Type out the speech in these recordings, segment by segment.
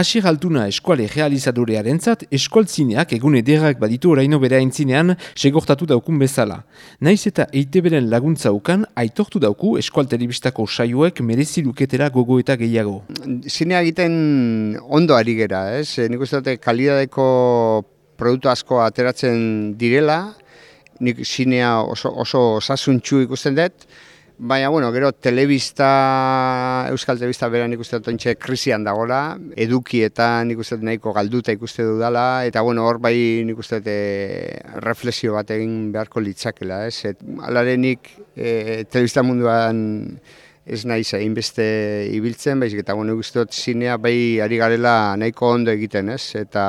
Asir altuna eskuale realizadorearen zat, eskualtzineak egun ederrak baditu oraino bere aintzinean segortatu daukun bezala. Naiz eta eite beren laguntza ukan, aitortu dauku eskual telebistako saioek merezi luketera gogo eta gehiago. Zinea egiten ondo ari gera, ez? Nik uste dute kalidadeko produktu asko ateratzen direla, nik zinea oso, oso sasuntxu ikusten dut, Baina, bueno, gero, telebista, euskal telebista bera nik uste dut krisian dagoela, edukietan nik uste nahiko galduta ikuste dudala, eta, bueno, hor bai nik uste dut e, reflexio bat egin beharko litzakela, ez? Et, alare nik e, telebista munduan ez nahi zain beste ibiltzen, baizik eta, bueno, uste dut zinea bai ari garela nahiko ondo egiten, ez? Eta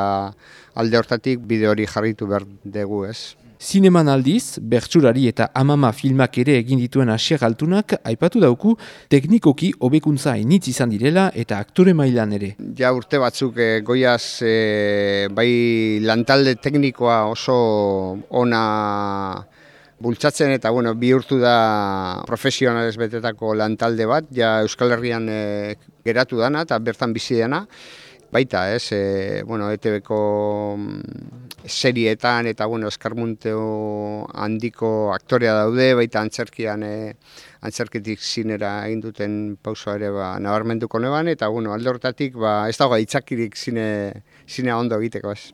alde hortatik bide hori jarritu behar dugu, ez? Zineman aldiz, bertsurari eta amama filmak ere egin dituen asier altunak, aipatu dauku teknikoki hobekuntza initz izan direla eta aktore mailan ere. Ja urte batzuk e, goiaz e, bai lantalde teknikoa oso ona bultzatzen eta bueno, bihurtu da profesionalez betetako lantalde bat, ja Euskal Herrian e, geratu dana eta bertan bizi dena baita, ez, e, bueno, ETV-ko mm, serietan eta, bueno, eskarmunteo handiko aktorea daude, baita antzerkian, e, antzerketik zinera egin duten pausoa ere, ba, nabarmentuko neban, eta, bueno, alde horretatik, ba, ez dago aitzakirik zine, zine ondo egiteko, ez.